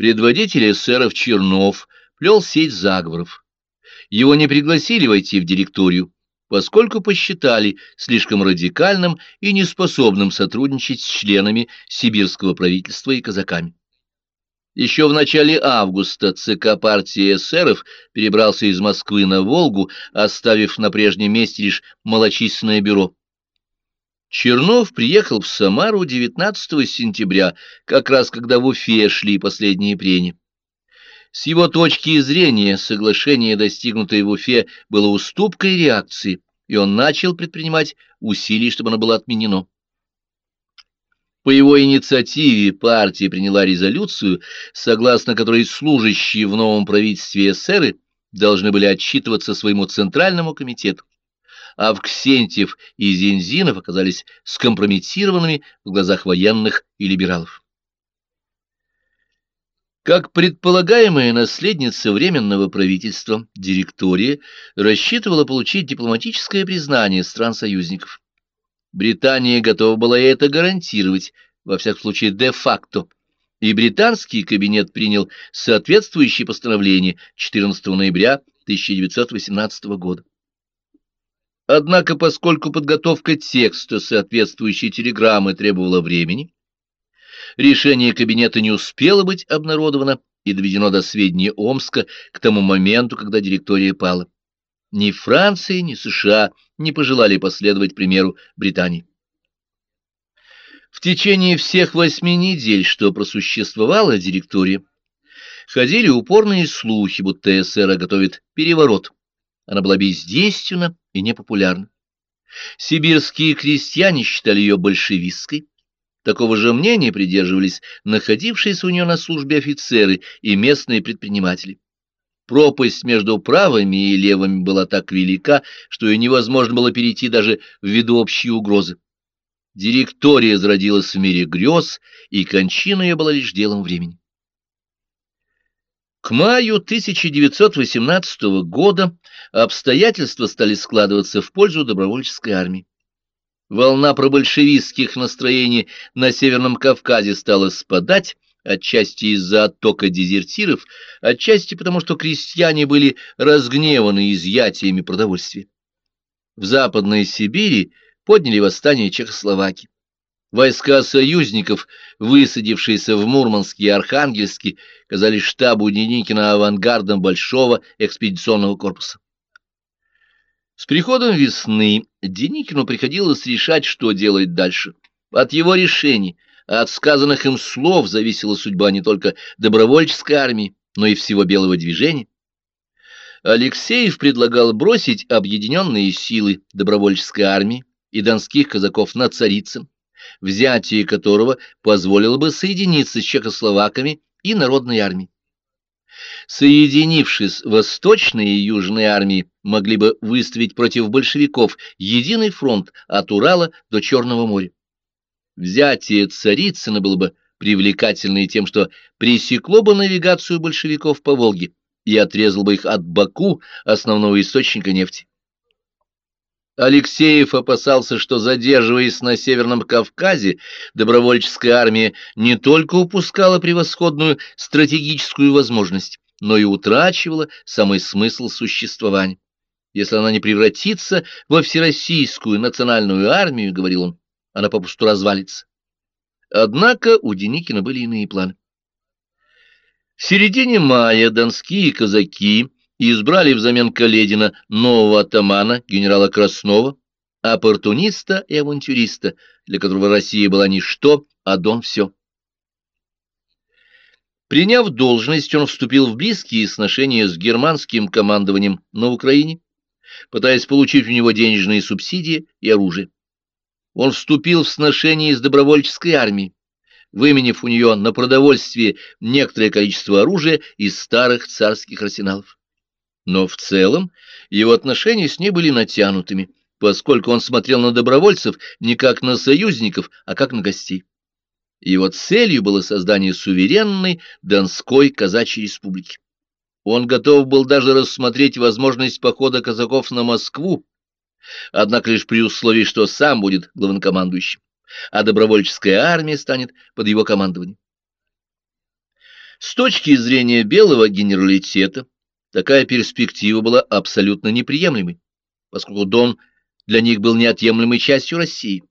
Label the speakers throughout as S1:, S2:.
S1: Предводитель эсеров Чернов плел сеть заговоров. Его не пригласили войти в директорию, поскольку посчитали слишком радикальным и неспособным сотрудничать с членами сибирского правительства и казаками. Еще в начале августа ЦК партии эсеров перебрался из Москвы на Волгу, оставив на прежнем месте лишь малочисленное бюро. Чернов приехал в Самару 19 сентября, как раз когда в Уфе шли последние прения. С его точки зрения соглашение, достигнутое в Уфе, было уступкой реакции, и он начал предпринимать усилия, чтобы оно было отменено. По его инициативе партия приняла резолюцию, согласно которой служащие в новом правительстве эсеры должны были отчитываться своему центральному комитету, Авксентьев и Зензинов оказались скомпрометированными в глазах военных и либералов. Как предполагаемая наследница Временного правительства, директория рассчитывала получить дипломатическое признание стран-союзников. Британия готова была это гарантировать, во всяком случае де-факто, и британский кабинет принял соответствующее постановление 14 ноября 1918 года. Однако, поскольку подготовка текста соответствующей телеграммы требовала времени, Решение кабинета не успело быть обнародовано и доведено до сведения Омска к тому моменту, когда директория пала. Ни Франция, ни США не пожелали последовать примеру Британии. В течение всех восьми недель, что просуществовала директория, ходили упорные слухи, будто СССР готовит переворот. Она была бездейственна и непопулярна. Сибирские крестьяне считали ее большевистской, Такого же мнения придерживались находившиеся у нее на службе офицеры и местные предприниматели. Пропасть между правыми и левыми была так велика, что ее невозможно было перейти даже ввиду общей угрозы. Директория зародилась в мире грез, и кончина ее была лишь делом времени. К маю 1918 года обстоятельства стали складываться в пользу добровольческой армии. Волна пробольшевистских настроений на Северном Кавказе стала спадать, отчасти из-за оттока дезертиров, отчасти потому, что крестьяне были разгневаны изъятиями продовольствия. В Западной Сибири подняли восстание Чехословакии. Войска союзников, высадившиеся в Мурманске и Архангельске, казались штабу Деникина авангардом большого экспедиционного корпуса. С приходом весны Деникину приходилось решать, что делать дальше. От его решений, от сказанных им слов зависела судьба не только добровольческой армии, но и всего белого движения. Алексеев предлагал бросить объединенные силы добровольческой армии и донских казаков на Царицын, взятие которого позволило бы соединиться с чехословаками и народной армией. Соединившись, восточные и южные армии могли бы выставить против большевиков единый фронт от Урала до Черного моря. Взятие Царицына было бы привлекательно тем, что пресекло бы навигацию большевиков по Волге и отрезал бы их от Баку, основного источника нефти. Алексеев опасался, что, задерживаясь на Северном Кавказе, добровольческая армия не только упускала превосходную стратегическую возможность, но и утрачивала самый смысл существования. Если она не превратится во всероссийскую национальную армию, — говорил он, — она попросту развалится. Однако у Деникина были иные планы. В середине мая донские казаки избрали взамен Каледина нового атамана, генерала Краснова, оппортуниста и авантюриста, для которого Россия была ничто, а Дон все. Приняв должность, он вступил в близкие сношения с германским командованием на Украине, пытаясь получить у него денежные субсидии и оружие. Он вступил в сношение с добровольческой армией, выменив у нее на продовольствие некоторое количество оружия из старых царских арсеналов. Но в целом его отношения с ней были натянутыми, поскольку он смотрел на добровольцев не как на союзников, а как на гостей. Его целью было создание суверенной Донской казачьей республики. Он готов был даже рассмотреть возможность похода казаков на Москву, однако лишь при условии, что сам будет главнокомандующим, а добровольческая армия станет под его командованием. С точки зрения белого генералитета, такая перспектива была абсолютно неприемлемой, поскольку Дон для них был неотъемлемой частью России.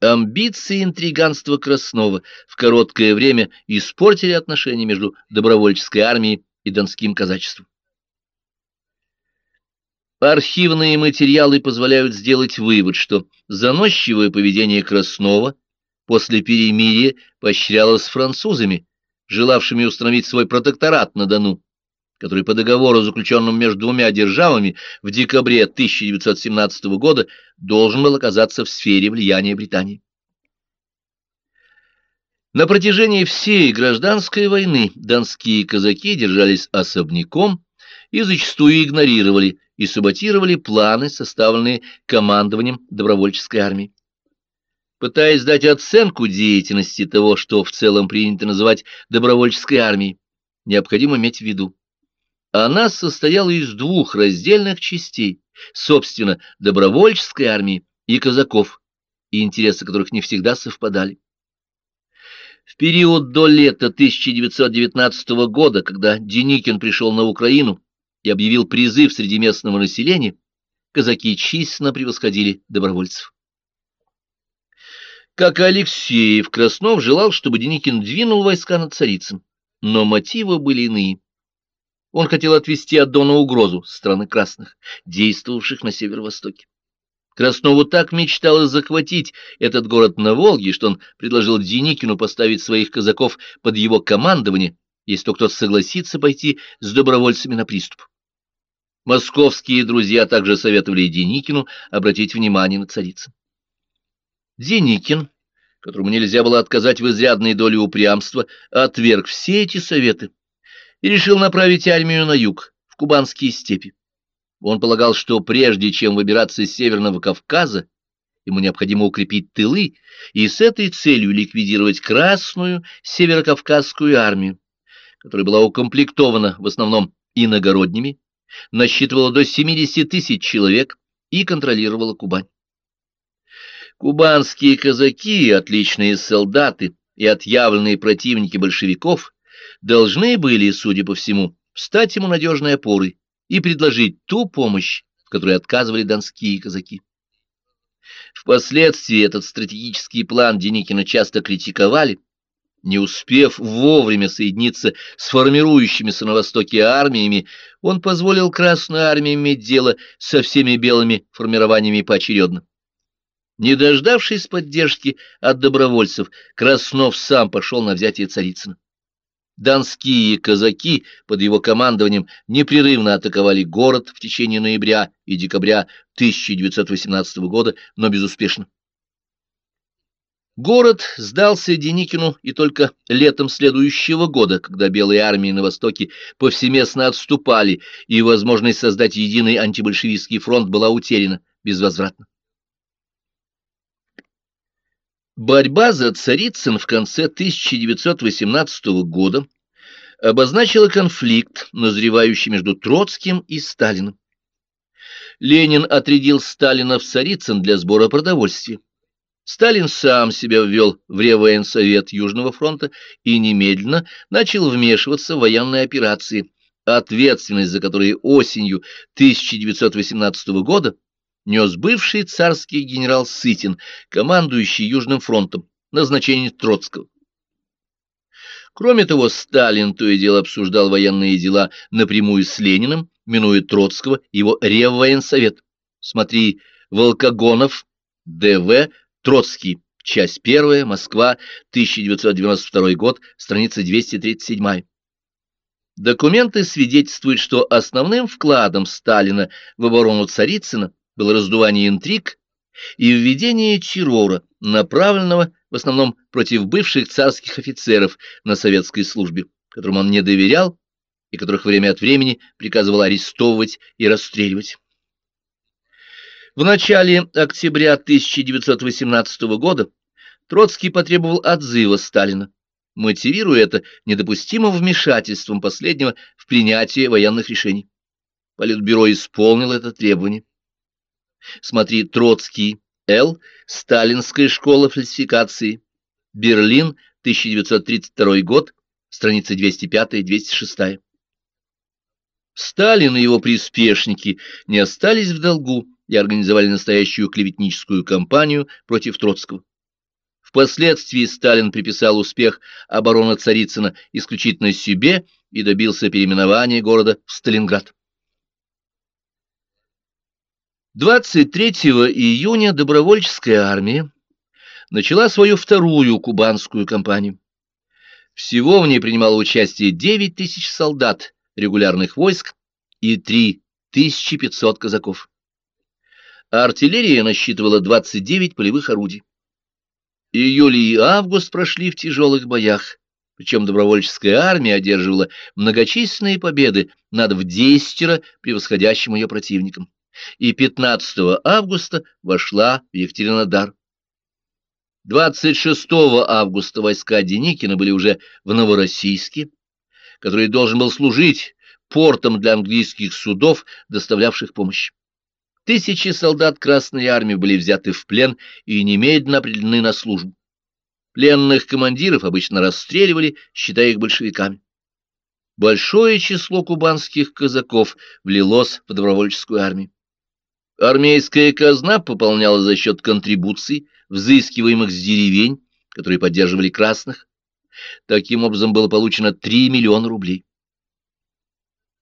S1: Амбиции и интриганство Краснова в короткое время испортили отношения между добровольческой армией и донским казачеством. Архивные материалы позволяют сделать вывод, что заносчивое поведение Краснова после перемирия поощрялось французами, желавшими установить свой протекторат на Дону, который по договору, заключенному между двумя державами в декабре 1917 года, должен был оказаться в сфере влияния Британии. На протяжении всей гражданской войны донские казаки держались особняком и зачастую игнорировали и саботировали планы, составленные командованием добровольческой армии. Пытаясь дать оценку деятельности того, что в целом принято называть добровольческой армией, необходимо иметь в виду. Она состояла из двух раздельных частей, собственно, добровольческой армии и казаков, и интересы которых не всегда совпадали. В период до лета 1919 года, когда Деникин пришел на Украину и объявил призыв среди местного населения, казаки численно превосходили добровольцев. Как и Алексеев, Краснов желал, чтобы Деникин двинул войска на Царицын, но мотивы были иные. Он хотел отвести от Дона угрозу страны красных, действовавших на северо-востоке. Краснову так мечталось захватить этот город на Волге, что он предложил Деникину поставить своих казаков под его командование, если только кто-то согласится пойти с добровольцами на приступ. Московские друзья также советовали Деникину обратить внимание на царицу. Деникин, которому нельзя было отказать в изрядной доле упрямства, отверг все эти советы и решил направить армию на юг, в кубанские степи. Он полагал, что прежде чем выбираться из Северного Кавказа, ему необходимо укрепить тылы и с этой целью ликвидировать Красную Северокавказскую армию, которая была укомплектована в основном иногородними, насчитывала до 70 тысяч человек и контролировала Кубань. Кубанские казаки, отличные солдаты и отъявленные противники большевиков, должны были, судя по всему, стать ему надежной опорой и предложить ту помощь, в которой отказывали донские казаки. Впоследствии этот стратегический план Деникина часто критиковали, не успев вовремя соединиться с формирующимися на Востоке армиями, он позволил Красной армии иметь дело со всеми белыми формированиями поочередно. Не дождавшись поддержки от добровольцев, Краснов сам пошел на взятие Царицына. Донские казаки под его командованием непрерывно атаковали город в течение ноября и декабря 1918 года, но безуспешно. Город сдался Деникину и только летом следующего года, когда белые армии на Востоке повсеместно отступали, и возможность создать единый антибольшевистский фронт была утеряна безвозвратно. Борьба за Царицын в конце 1918 года обозначила конфликт, назревающий между Троцким и Сталиным. Ленин отрядил Сталина в Царицын для сбора продовольствия. Сталин сам себя ввел в Реввоенсовет Южного фронта и немедленно начал вмешиваться в военные операции, ответственность за которые осенью 1918 года нес бывший царский генерал Сытин, командующий Южным фронтом, назначение Троцкого. Кроме того, Сталин то и дело обсуждал военные дела напрямую с Лениным, минуя Троцкого, его Реввоенсовет. Смотри, Волкогонов, Д.В., Троцкий, часть первая, Москва, 1992 год, страница 237. Документы свидетельствуют, что основным вкладом Сталина в оборону Царицына было раздувание интриг и введение террора, направленного в основном против бывших царских офицеров на советской службе, которым он не доверял и которых время от времени приказывал арестовывать и расстреливать. В начале октября 1918 года Троцкий потребовал отзыва Сталина, мотивируя это недопустимым вмешательством последнего в принятие военных решений. Политбюро исполнило это требование. Смотри Троцкий, Л. Сталинская школа фальсификации. Берлин, 1932 год. страницы 205-206. Сталин и его приспешники не остались в долгу и организовали настоящую клеветническую кампанию против Троцкого. Впоследствии Сталин приписал успех обороны Царицына исключительно себе и добился переименования города в Сталинград. 23 июня добровольческая армия начала свою вторую кубанскую кампанию. Всего в ней принимало участие 9 тысяч солдат регулярных войск и 3500 казаков. Артиллерия насчитывала 29 полевых орудий. Июль и август прошли в тяжелых боях, причем добровольческая армия одерживала многочисленные победы над в превосходящим ее противником, и 15 августа вошла в Екатеринодар. 26 августа войска Деникина были уже в Новороссийске, который должен был служить портом для английских судов, доставлявших помощь. Тысячи солдат Красной Армии были взяты в плен и немедленно определены на службу. Пленных командиров обычно расстреливали, считая их большевиками. Большое число кубанских казаков влилось в добровольческую армию. Армейская казна пополняла за счет контрибуций, взыскиваемых с деревень, которые поддерживали красных. Таким образом было получено 3 миллиона рублей.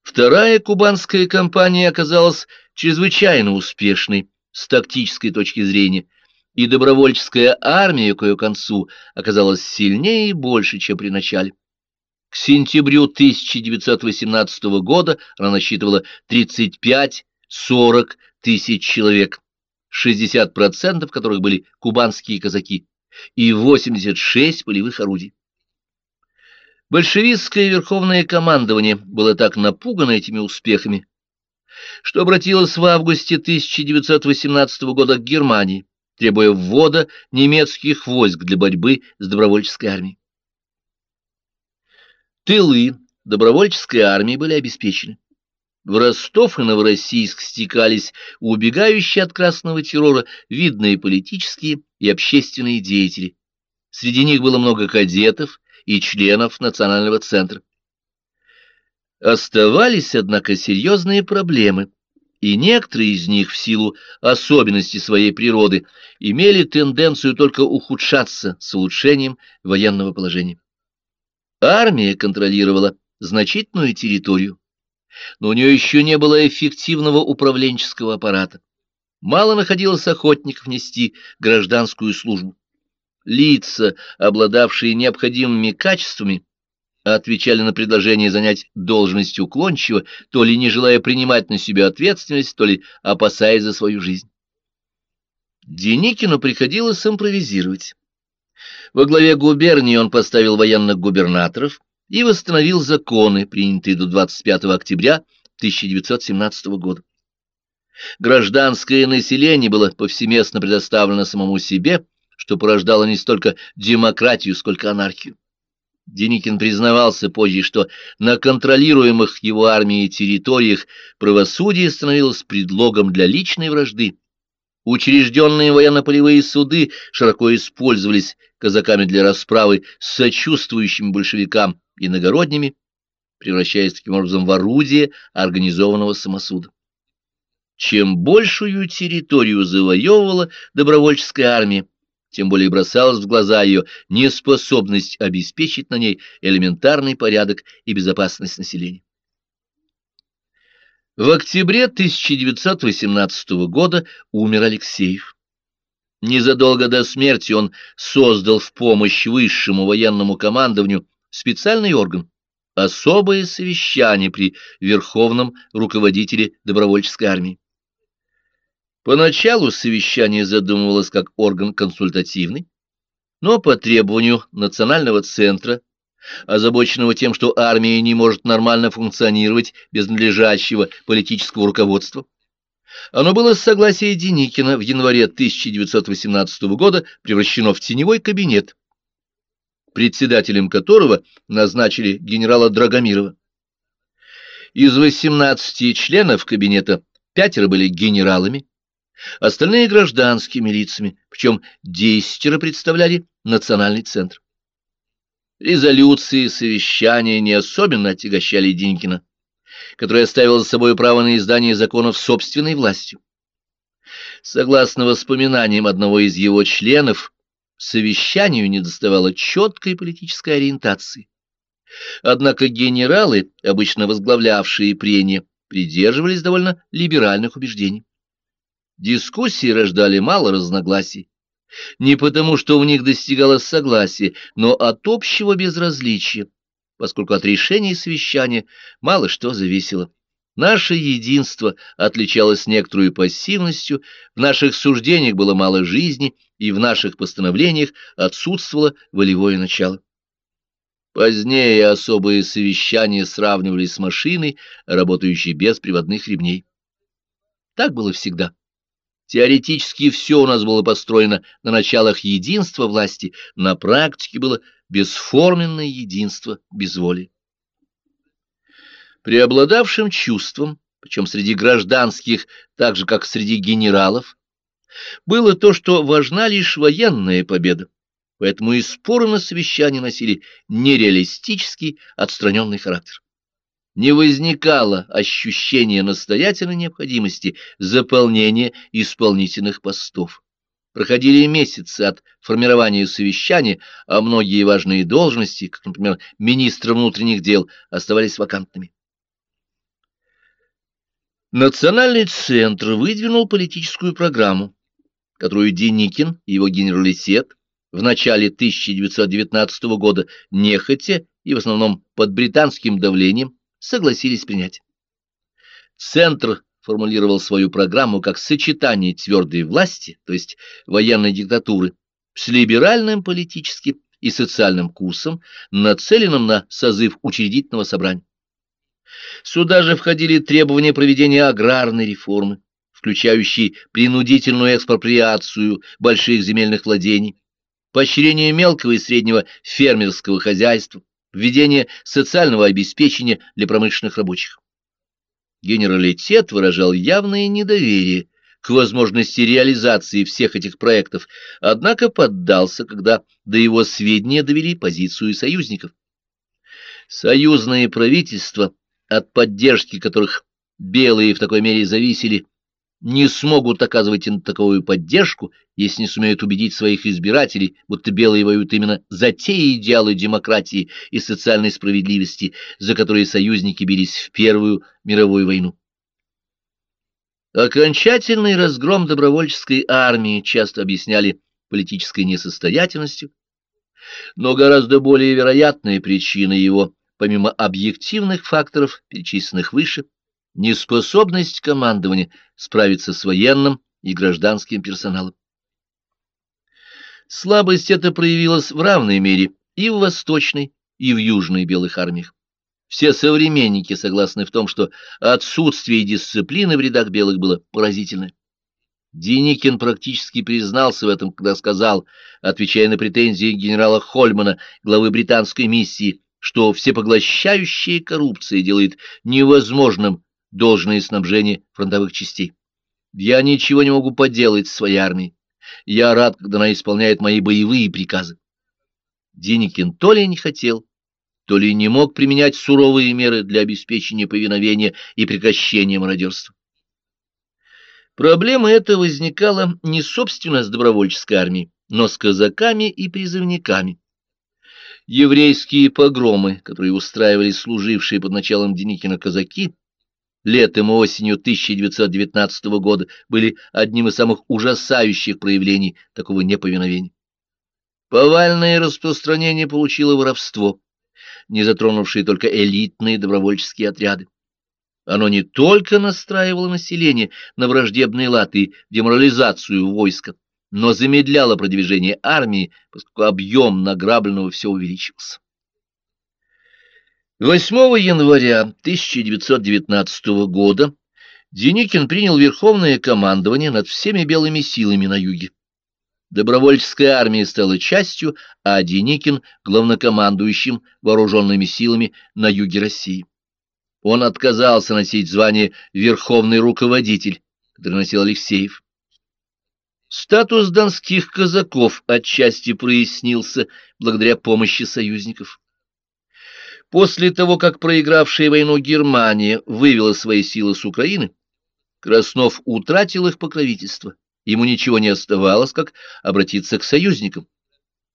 S1: Вторая кубанская кампания оказалась чрезвычайно успешной с тактической точки зрения, и добровольческая армия к ее концу оказалась сильнее и больше, чем при начале. К сентябрю 1918 года она насчитывала 35-40 тысяч человек, 60% которых были кубанские казаки, и 86 полевых орудий. Большевистское верховное командование было так напугано этими успехами, что обратилось в августе 1918 года к Германии, требуя ввода немецких войск для борьбы с добровольческой армией. Тылы добровольческой армии были обеспечены. В Ростов и Новороссийск стекались убегающие от красного террора видные политические и общественные деятели. Среди них было много кадетов, и членов Национального центра. Оставались, однако, серьезные проблемы, и некоторые из них в силу особенностей своей природы имели тенденцию только ухудшаться с улучшением военного положения. Армия контролировала значительную территорию, но у нее еще не было эффективного управленческого аппарата. Мало находилось охотников нести гражданскую службу лица, обладавшие необходимыми качествами, отвечали на предложение занять должность уклончиво, то ли не желая принимать на себя ответственность, то ли опасаясь за свою жизнь. Деникину приходилось импровизировать. Во главе губернии он поставил военных губернаторов и восстановил законы, принятые до 25 октября 1917 года. Гражданское население было повсеместно предоставлено самому себе, что порождало не столько демократию, сколько анархию. Деникин признавался позже, что на контролируемых его армией территориях правосудие становилось предлогом для личной вражды. Учрежденные военно-полевые суды широко использовались казаками для расправы с сочувствующими большевикам иногородними, превращаясь таким образом в орудие организованного самосуда. Чем большую территорию завоевывала добровольческая армия, тем более бросалась в глаза ее неспособность обеспечить на ней элементарный порядок и безопасность населения. В октябре 1918 года умер Алексеев. Незадолго до смерти он создал в помощь высшему военному командованию специальный орган – особое совещание при верховном руководителе добровольческой армии. Поначалу совещание задумывалось как орган консультативный, но по требованию Национального центра, озабоченного тем, что армия не может нормально функционировать без надлежащего политического руководства, оно было с согласия Деникина в январе 1918 года превращено в теневой кабинет, председателем которого назначили генерала Драгомирова. Из 18 членов кабинета пятеро были генералами, остальные гражданскими лицами, причем десятеро представляли национальный центр. Резолюции, совещания не особенно отягощали Денькина, который оставил за собой право на издание законов собственной властью. Согласно воспоминаниям одного из его членов, совещанию недоставало четкой политической ориентации. Однако генералы, обычно возглавлявшие прения, придерживались довольно либеральных убеждений. Дискуссии рождали мало разногласий. Не потому, что в них достигалось согласие, но от общего безразличия, поскольку от решения совещания мало что зависело. Наше единство отличалось некоторой пассивностью, в наших суждениях было мало жизни, и в наших постановлениях отсутствовало волевое начало. Позднее особые совещания сравнивались с машиной, работающей без приводных ремней. Так было всегда. Теоретически все у нас было построено на началах единства власти, на практике было бесформенное единство без воли. Преобладавшим чувством, причем среди гражданских, так же как среди генералов, было то, что важна лишь военная победа, поэтому и споры на совещании носили нереалистический отстраненный характер. Не возникало ощущения настоятельной необходимости заполнения исполнительных постов. Проходили месяцы от формирования совещания, а многие важные должности, как, например, министра внутренних дел, оставались вакантными. Национальный центр выдвинул политическую программу, которую Деникин и его генералитет в начале 1919 года нехотя и в основном под британским давлением согласились принять. Центр формулировал свою программу как сочетание твердой власти, то есть военной диктатуры, с либеральным политическим и социальным курсом, нацеленным на созыв учредительного собрания. Сюда же входили требования проведения аграрной реформы, включающие принудительную экспроприацию больших земельных владений, поощрение мелкого и среднего фермерского хозяйства, введение социального обеспечения для промышленных рабочих. Генералитет выражал явное недоверие к возможности реализации всех этих проектов, однако поддался, когда до его сведения довели позицию союзников. Союзные правительства от поддержки которых белые в такой мере зависели, не смогут оказывать им таковую поддержку, если не сумеют убедить своих избирателей, будто белые воюют именно за те идеалы демократии и социальной справедливости, за которые союзники бились в Первую мировую войну. Окончательный разгром добровольческой армии часто объясняли политической несостоятельностью, но гораздо более вероятная причина его помимо объективных факторов, перечисленных выше, неспособность командования справиться с военным и гражданским персоналом. Слабость эта проявилась в равной мере и в Восточной, и в Южной белых армиях. Все современники согласны в том, что отсутствие дисциплины в рядах белых было поразительное. Деникин практически признался в этом, когда сказал, отвечая на претензии генерала Хольмана, главы британской миссии, что всепоглощающая коррупция делает невозможным должное снабжение фронтовых частей. Я ничего не могу поделать с своей армией. Я рад, когда она исполняет мои боевые приказы. Деникин то ли не хотел, то ли не мог применять суровые меры для обеспечения повиновения и прекращения мародерства. Проблема эта возникала не собственно с добровольческой армией, но с казаками и призывниками. Еврейские погромы, которые устраивали служившие под началом Деникина казаки, летом и осенью 1919 года были одним из самых ужасающих проявлений такого неповиновения. Повальное распространение получило воровство, не затронувшее только элитные добровольческие отряды. Оно не только настраивало население на враждебные латы и деморализацию войска, но замедляло продвижение армии, поскольку объем награбленного все увеличивался. 8 января 1919 года Деникин принял верховное командование над всеми белыми силами на юге. Добровольческая армия стала частью, а Деникин — главнокомандующим вооруженными силами на юге России. Он отказался носить звание «верховный руководитель», который носил Алексеев. Статус донских казаков отчасти прояснился благодаря помощи союзников. После того, как проигравшая войну Германия вывела свои силы с Украины, Краснов утратил их покровительство. Ему ничего не оставалось, как обратиться к союзникам.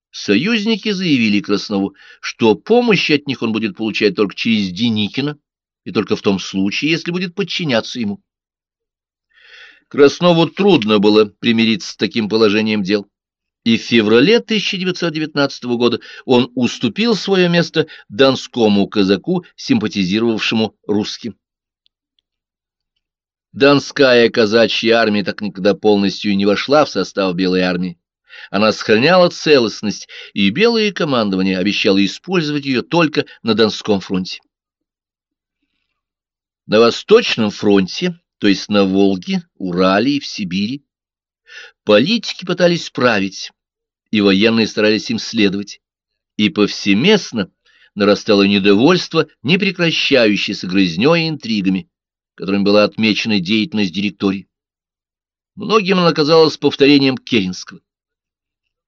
S1: Союзники заявили Краснову, что помощь от них он будет получать только через Деникина, и только в том случае, если будет подчиняться ему. Краснову трудно было примириться с таким положением дел и в феврале 1919 года он уступил свое место донскому казаку, симпатизировавшему русским. Донская казачья армия так никогда полностью не вошла в состав Белой армии. Она сохраняла целостность, и Белое командование обещало использовать ее только на Донском фронте. На Восточном фронте, то есть на Волге, Урале и в Сибири, Политики пытались править, и военные старались им следовать, и повсеместно нарастало недовольство, не прекращающееся грызнёй и интригами, которыми была отмечена деятельность директории. Многим она казалась повторением Керенского.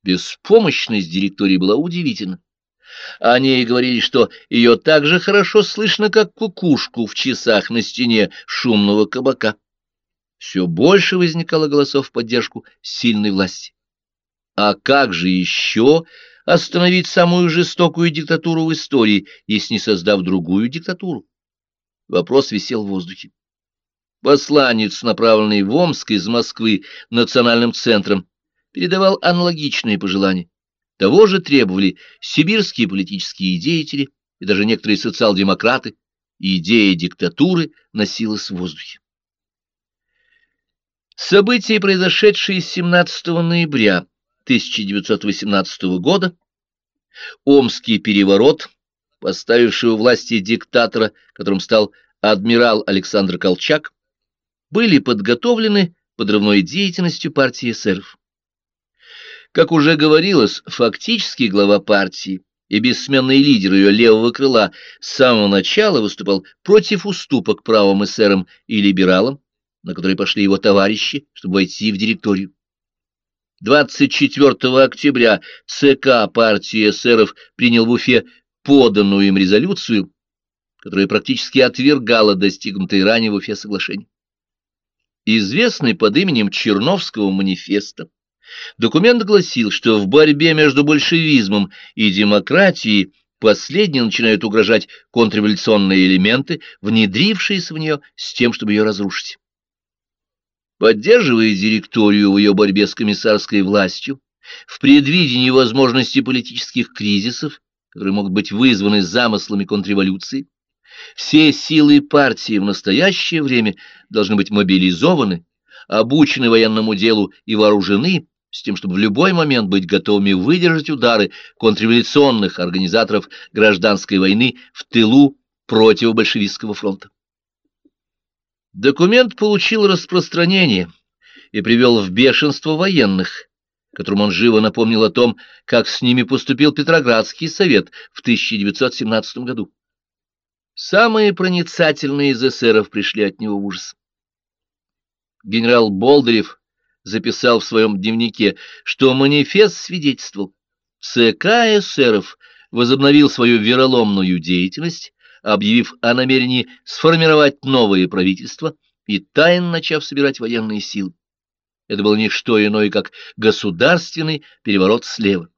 S1: Беспомощность директории была удивительна. Они говорили, что ее так же хорошо слышно, как кукушку в часах на стене шумного кабака все больше возникало голосов в поддержку сильной власти. А как же еще остановить самую жестокую диктатуру в истории, если не создав другую диктатуру? Вопрос висел в воздухе. Посланец, направленный в Омск из Москвы национальным центром, передавал аналогичные пожелания. Того же требовали сибирские политические деятели и даже некоторые социал-демократы. Идея диктатуры носилась в воздухе. События, произошедшие 17 ноября 1918 года, Омский переворот, поставивший у власти диктатора, которым стал адмирал Александр Колчак, были подготовлены подрывной деятельностью партии эсеров. Как уже говорилось, фактически глава партии и бессменный лидер ее левого крыла с самого начала выступал против уступок правым эсерам и либералам, на который пошли его товарищи, чтобы войти в директорию. 24 октября ЦК партии эсеров принял в Уфе поданную им резолюцию, которая практически отвергала достигнутые ранее в Уфе соглашение. Известный под именем Черновского манифеста, документ гласил, что в борьбе между большевизмом и демократией последние начинают угрожать контрреволюционные элементы, внедрившиеся в нее с тем, чтобы ее разрушить. Поддерживая директорию в ее борьбе с комиссарской властью, в предвидении возможности политических кризисов, которые могут быть вызваны замыслами контрреволюции, все силы партии в настоящее время должны быть мобилизованы, обучены военному делу и вооружены, с тем, чтобы в любой момент быть готовыми выдержать удары контрреволюционных организаторов гражданской войны в тылу противобольшевистского фронта. Документ получил распространение и привел в бешенство военных, которым он живо напомнил о том, как с ними поступил Петроградский совет в 1917 году. Самые проницательные из эсеров пришли от него в ужас. Генерал Болдырев записал в своем дневнике, что манифест свидетельствовал, ЦК эсеров возобновил свою вероломную деятельность объявив о намерении сформировать новое правительство и тайно начав собирать военные силы. Это было не что иное, как государственный переворот слева.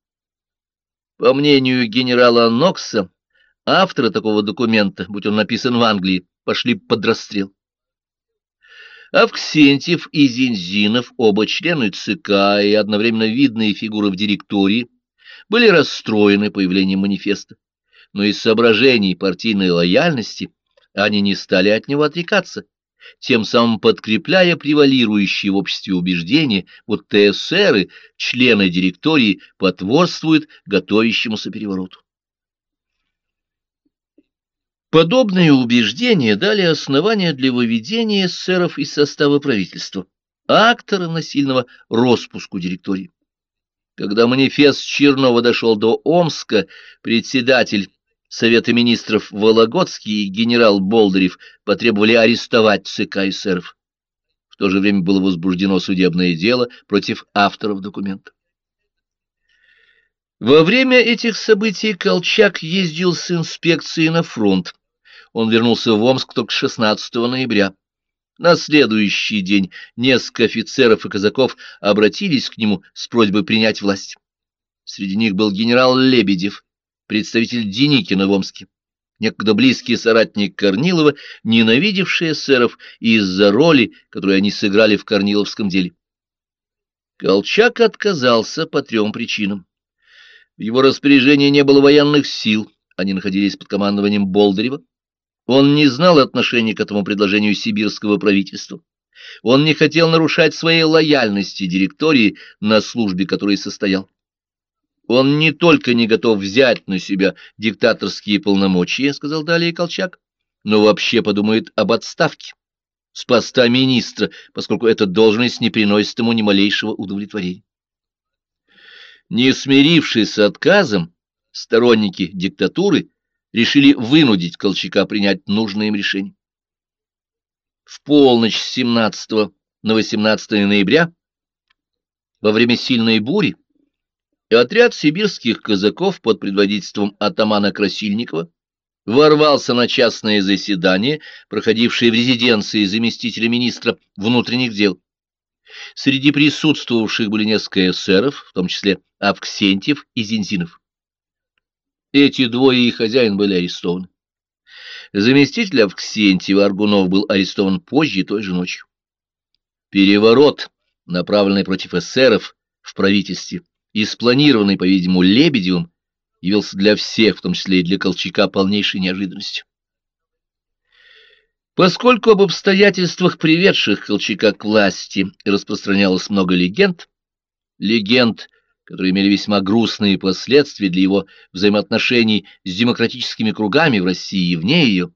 S1: По мнению генерала Нокса, авторы такого документа, будь он написан в Англии, пошли под расстрел. Авксентьев и Зинзинов, оба члены ЦК и одновременно видные фигуры в директории, были расстроены появлением манифеста но из соображений партийной лояльности они не стали от него отрекаться, тем самым подкрепляя превалирующие в обществе убеждения, будто эсеры, члены директории, потворствуют готовящемуся перевороту. Подобные убеждения дали основания для выведения эсеров из состава правительства, актора насильного распуску директории. Когда манифест Чернова дошел до Омска, председатель Совета министров Вологодский и генерал Болдырев потребовали арестовать ЦК эсеров. В то же время было возбуждено судебное дело против авторов документа. Во время этих событий Колчак ездил с инспекцией на фронт. Он вернулся в Омск только 16 ноября. На следующий день несколько офицеров и казаков обратились к нему с просьбой принять власть. Среди них был генерал Лебедев, представитель Деникина в Омске, некогда близкий соратник Корнилова, ненавидевший эсеров из-за роли, которую они сыграли в Корниловском деле. Колчак отказался по трем причинам. В его распоряжении не было военных сил, они находились под командованием Болдырева. Он не знал отношения к этому предложению сибирского правительства. Он не хотел нарушать своей лояльности директории на службе, которой состоял. Он не только не готов взять на себя диктаторские полномочия, сказал далее Колчак, но вообще подумает об отставке с поста министра, поскольку эта должность не приносит ему ни малейшего удовлетворения. Не смирившись с отказом, сторонники диктатуры решили вынудить Колчака принять нужное им решение. В полночь с 17 на 18 ноября, во время сильной бури, отряд сибирских казаков под предводительством атамана Красильникова ворвался на частное заседание, проходившее в резиденции заместителя министра внутренних дел. Среди присутствовавших были несколько эсеров, в том числе Авксентьев и Зинзинов. Эти двое и хозяин были арестованы. Заместитель Авксентьева Аргунов был арестован позже той же ночью. Переворот, направленный против эсеров в правительстве и спланированный, по-видимому, Лебедевым, явился для всех, в том числе и для Колчака, полнейшей неожиданностью. Поскольку об обстоятельствах, приведших Колчака к власти, распространялось много легенд, легенд, которые имели весьма грустные последствия для его взаимоотношений с демократическими кругами в России и вне ее,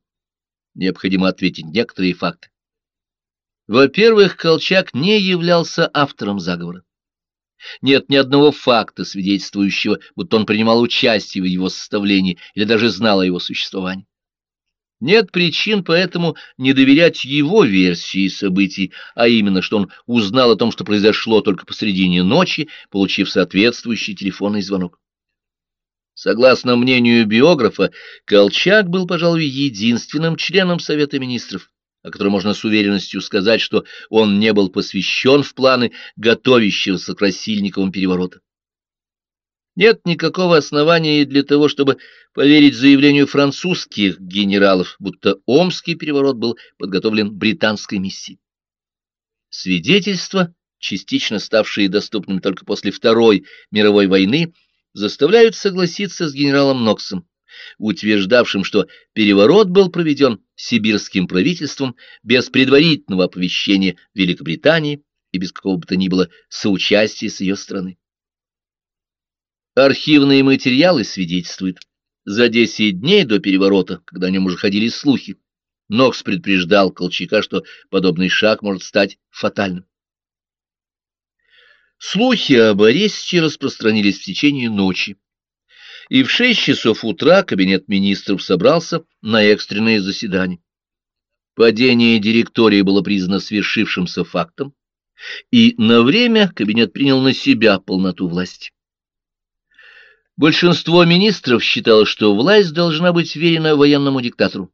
S1: необходимо ответить некоторые факты. Во-первых, Колчак не являлся автором заговора. Нет ни одного факта, свидетельствующего, будто он принимал участие в его составлении или даже знал о его существовании. Нет причин поэтому не доверять его версии событий, а именно, что он узнал о том, что произошло только посредине ночи, получив соответствующий телефонный звонок. Согласно мнению биографа, Колчак был, пожалуй, единственным членом Совета Министров, о котором можно с уверенностью сказать, что он не был посвящен в планы готовящегося к Красильниковым переворота. Нет никакого основания для того, чтобы поверить заявлению французских генералов, будто Омский переворот был подготовлен британской миссией. Свидетельства, частично ставшие доступными только после Второй мировой войны, заставляют согласиться с генералом Ноксом, утверждавшим, что переворот был проведен сибирским правительством без предварительного оповещения Великобритании и без какого бы то ни было соучастия с ее стороны. Архивные материалы свидетельствуют. За десять дней до переворота, когда о нем уже ходили слухи, Нокс предупреждал Колчака, что подобный шаг может стать фатальным. Слухи об аресте распространились в течение ночи, и в шесть часов утра кабинет министров собрался на экстренное заседание. Падение директории было признано свершившимся фактом, и на время кабинет принял на себя полноту власти. Большинство министров считало, что власть должна быть верена военному диктатору.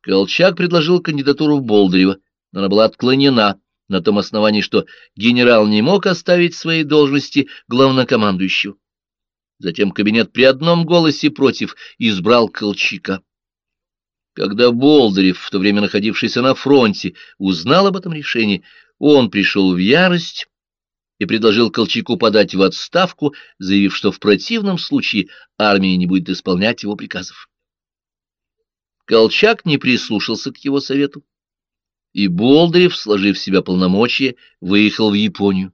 S1: Колчак предложил кандидатуру Болдырева, но она была отклонена на том основании, что генерал не мог оставить своей должности главнокомандующего. Затем кабинет при одном голосе против избрал Колчака. Когда Болдырев, в то время находившийся на фронте, узнал об этом решении, он пришел в ярость и предложил Колчаку подать в отставку, заявив, что в противном случае армия не будет исполнять его приказов. Колчак не прислушался к его совету, и Болдырев, сложив в себя полномочия, выехал в Японию.